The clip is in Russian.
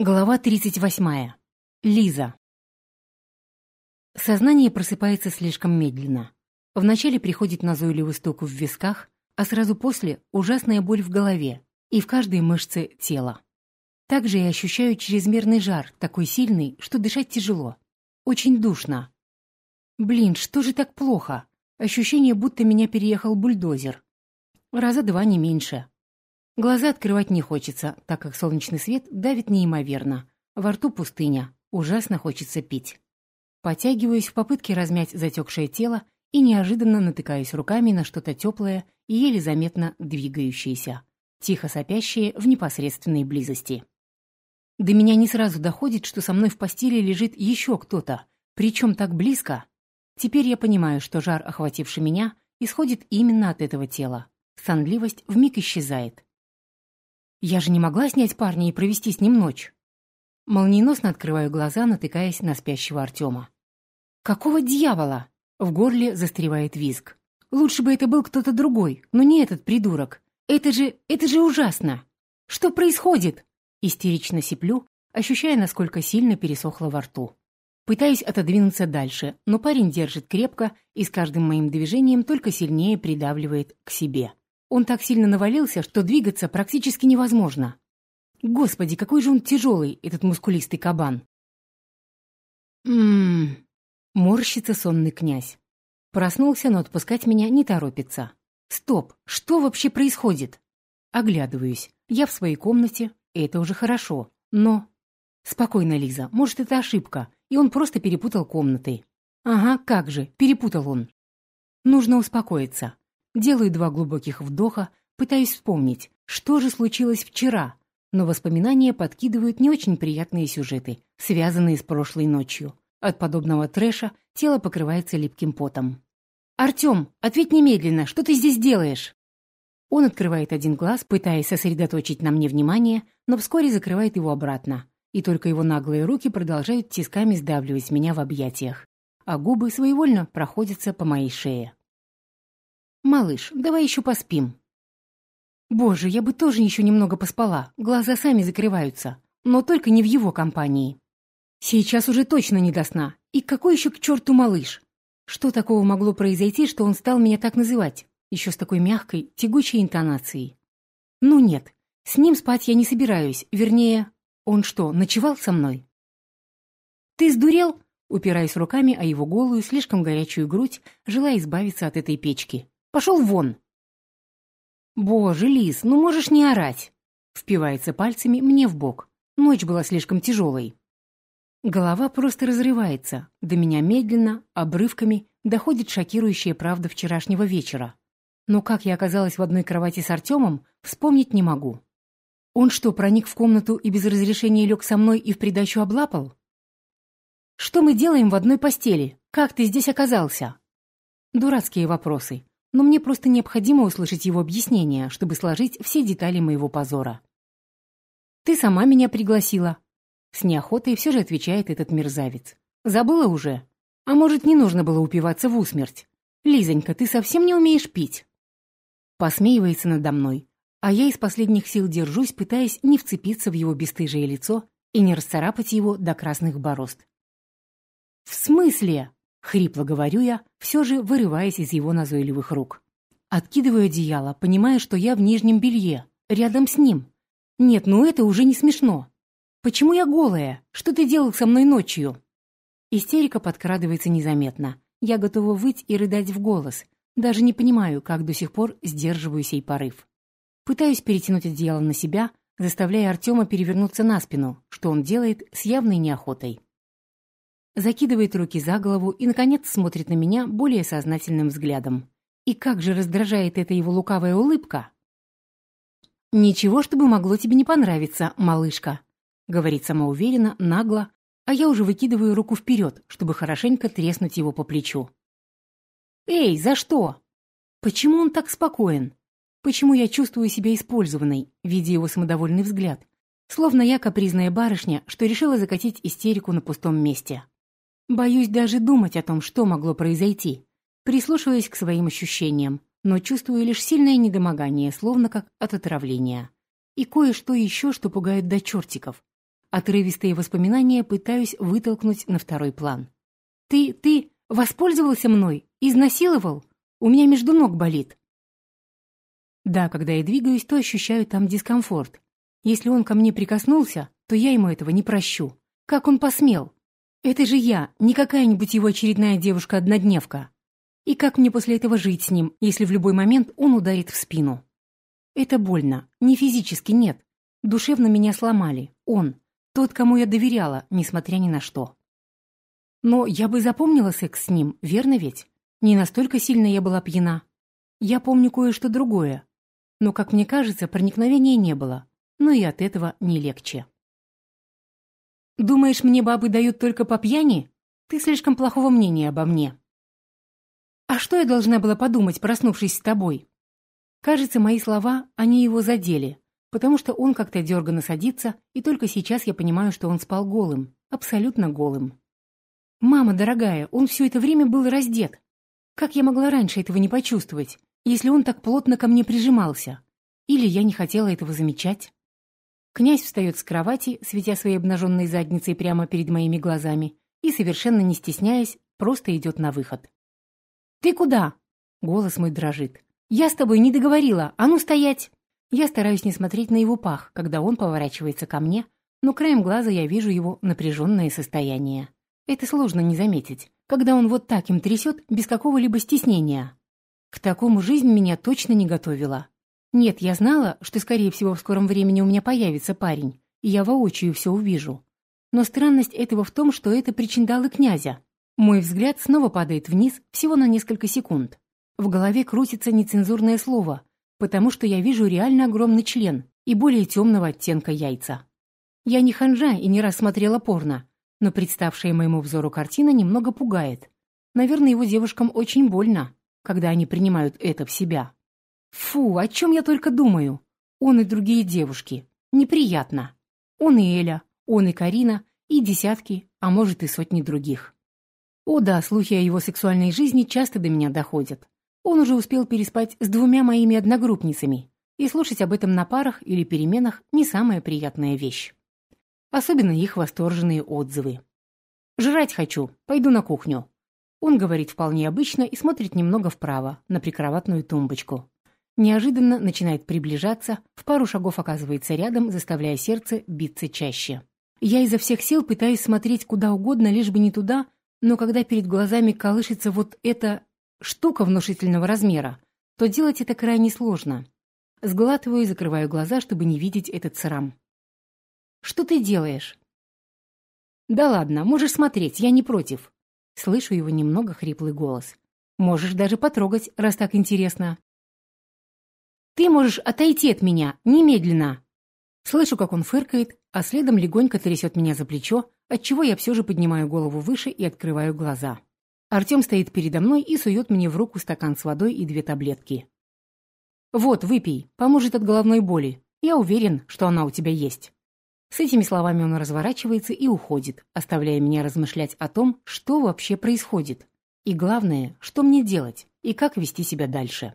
Глава 38. Лиза. Сознание просыпается слишком медленно. Вначале приходит назойливый стук в висках, а сразу после — ужасная боль в голове и в каждой мышце тела. Также я ощущаю чрезмерный жар, такой сильный, что дышать тяжело. Очень душно. Блин, что же так плохо? Ощущение, будто меня переехал бульдозер. Раза два не меньше. Глаза открывать не хочется, так как солнечный свет давит неимоверно. Во рту пустыня. Ужасно хочется пить. Потягиваюсь в попытке размять затекшее тело и неожиданно натыкаюсь руками на что-то теплое и еле заметно двигающееся, тихо сопящее в непосредственной близости. До меня не сразу доходит, что со мной в постели лежит еще кто-то, причем так близко. Теперь я понимаю, что жар, охвативший меня, исходит именно от этого тела. Сонливость вмиг исчезает. Я же не могла снять парня и провести с ним ночь. Молниеносно открываю глаза, натыкаясь на спящего Артема. «Какого дьявола?» В горле застревает визг. «Лучше бы это был кто-то другой, но не этот придурок. Это же... это же ужасно! Что происходит?» Истерично сиплю, ощущая, насколько сильно пересохло во рту. Пытаюсь отодвинуться дальше, но парень держит крепко и с каждым моим движением только сильнее придавливает к себе. Он так сильно навалился, что двигаться практически невозможно. Господи, какой же он тяжелый, этот мускулистый кабан. Ммм, морщится сонный князь. Проснулся, но отпускать меня не торопится. Стоп, что вообще происходит? Оглядываюсь. Я в своей комнате, и это уже хорошо. Но... Спокойно, Лиза, может, это ошибка, и он просто перепутал комнаты. Ага, как же, перепутал он. Нужно успокоиться. Делаю два глубоких вдоха, пытаюсь вспомнить, что же случилось вчера, но воспоминания подкидывают не очень приятные сюжеты, связанные с прошлой ночью. От подобного трэша тело покрывается липким потом. «Артем, ответь немедленно, что ты здесь делаешь?» Он открывает один глаз, пытаясь сосредоточить на мне внимание, но вскоре закрывает его обратно, и только его наглые руки продолжают тисками сдавливать меня в объятиях, а губы своевольно проходятся по моей шее. «Малыш, давай еще поспим». Боже, я бы тоже еще немного поспала, глаза сами закрываются, но только не в его компании. Сейчас уже точно не до сна. И какой еще к черту малыш? Что такого могло произойти, что он стал меня так называть? Еще с такой мягкой, тягучей интонацией. Ну нет, с ним спать я не собираюсь, вернее, он что, ночевал со мной? «Ты сдурел?» упираясь руками о его голую, слишком горячую грудь, желая избавиться от этой печки. Пошел вон!» «Боже, Лис, ну можешь не орать!» Впивается пальцами мне в бок. Ночь была слишком тяжелой. Голова просто разрывается. До меня медленно, обрывками, доходит шокирующая правда вчерашнего вечера. Но как я оказалась в одной кровати с Артемом, вспомнить не могу. Он что, проник в комнату и без разрешения лег со мной и в придачу облапал? Что мы делаем в одной постели? Как ты здесь оказался? Дурацкие вопросы но мне просто необходимо услышать его объяснение, чтобы сложить все детали моего позора. «Ты сама меня пригласила». С неохотой все же отвечает этот мерзавец. «Забыла уже? А может, не нужно было упиваться в усмерть? Лизонька, ты совсем не умеешь пить?» Посмеивается надо мной, а я из последних сил держусь, пытаясь не вцепиться в его бесстыжее лицо и не расцарапать его до красных борозд. «В смысле?» Хрипло говорю я, все же вырываясь из его назойливых рук. Откидываю одеяло, понимая, что я в нижнем белье, рядом с ним. Нет, ну это уже не смешно. Почему я голая? Что ты делал со мной ночью? Истерика подкрадывается незаметно. Я готова выть и рыдать в голос. Даже не понимаю, как до сих пор сдерживаю сей порыв. Пытаюсь перетянуть одеяло на себя, заставляя Артема перевернуться на спину, что он делает с явной неохотой закидывает руки за голову и, наконец, смотрит на меня более сознательным взглядом. И как же раздражает эта его лукавая улыбка! «Ничего, чтобы могло тебе не понравиться, малышка», — говорит самоуверенно, нагло, а я уже выкидываю руку вперед, чтобы хорошенько треснуть его по плечу. «Эй, за что? Почему он так спокоен? Почему я чувствую себя использованной, видя его самодовольный взгляд, словно я капризная барышня, что решила закатить истерику на пустом месте?» Боюсь даже думать о том, что могло произойти. Прислушиваясь к своим ощущениям, но чувствую лишь сильное недомогание, словно как от отравления. И кое-что еще, что пугает до чертиков. Отрывистые воспоминания пытаюсь вытолкнуть на второй план. «Ты, ты воспользовался мной? Изнасиловал? У меня между ног болит». Да, когда я двигаюсь, то ощущаю там дискомфорт. Если он ко мне прикоснулся, то я ему этого не прощу. Как он посмел? Это же я, не какая-нибудь его очередная девушка-однодневка. И как мне после этого жить с ним, если в любой момент он ударит в спину? Это больно. Не физически, нет. Душевно меня сломали. Он. Тот, кому я доверяла, несмотря ни на что. Но я бы запомнила секс с ним, верно ведь? Не настолько сильно я была пьяна. Я помню кое-что другое. Но, как мне кажется, проникновения не было. Но и от этого не легче. «Думаешь, мне бабы дают только по пьяни? Ты слишком плохого мнения обо мне». «А что я должна была подумать, проснувшись с тобой?» Кажется, мои слова, они его задели, потому что он как-то дерганно садится, и только сейчас я понимаю, что он спал голым, абсолютно голым. «Мама дорогая, он все это время был раздет. Как я могла раньше этого не почувствовать, если он так плотно ко мне прижимался? Или я не хотела этого замечать?» Князь встает с кровати, светя своей обнаженной задницей прямо перед моими глазами, и, совершенно не стесняясь, просто идет на выход. «Ты куда?» Голос мой дрожит. «Я с тобой не договорила, а ну стоять!» Я стараюсь не смотреть на его пах, когда он поворачивается ко мне, но краем глаза я вижу его напряженное состояние. Это сложно не заметить, когда он вот так им трясет без какого-либо стеснения. К такому жизнь меня точно не готовила. Нет, я знала, что, скорее всего, в скором времени у меня появится парень, и я воочию все увижу. Но странность этого в том, что это причиндалы князя. Мой взгляд снова падает вниз всего на несколько секунд. В голове крутится нецензурное слово, потому что я вижу реально огромный член и более темного оттенка яйца. Я не ханжа и не раз порно, но представшая моему взору картина немного пугает. Наверное, его девушкам очень больно, когда они принимают это в себя. Фу, о чем я только думаю. Он и другие девушки. Неприятно. Он и Эля, он и Карина, и десятки, а может и сотни других. О да, слухи о его сексуальной жизни часто до меня доходят. Он уже успел переспать с двумя моими одногруппницами, и слушать об этом на парах или переменах не самая приятная вещь. Особенно их восторженные отзывы. «Жрать хочу, пойду на кухню». Он говорит вполне обычно и смотрит немного вправо, на прикроватную тумбочку. Неожиданно начинает приближаться, в пару шагов оказывается рядом, заставляя сердце биться чаще. Я изо всех сил пытаюсь смотреть куда угодно, лишь бы не туда, но когда перед глазами колышется вот эта штука внушительного размера, то делать это крайне сложно. Сглатываю и закрываю глаза, чтобы не видеть этот срам. Что ты делаешь?» «Да ладно, можешь смотреть, я не против». Слышу его немного хриплый голос. «Можешь даже потрогать, раз так интересно». «Ты можешь отойти от меня, немедленно!» Слышу, как он фыркает, а следом легонько трясет меня за плечо, отчего я все же поднимаю голову выше и открываю глаза. Артем стоит передо мной и сует мне в руку стакан с водой и две таблетки. «Вот, выпей, поможет от головной боли. Я уверен, что она у тебя есть». С этими словами он разворачивается и уходит, оставляя меня размышлять о том, что вообще происходит. И главное, что мне делать и как вести себя дальше.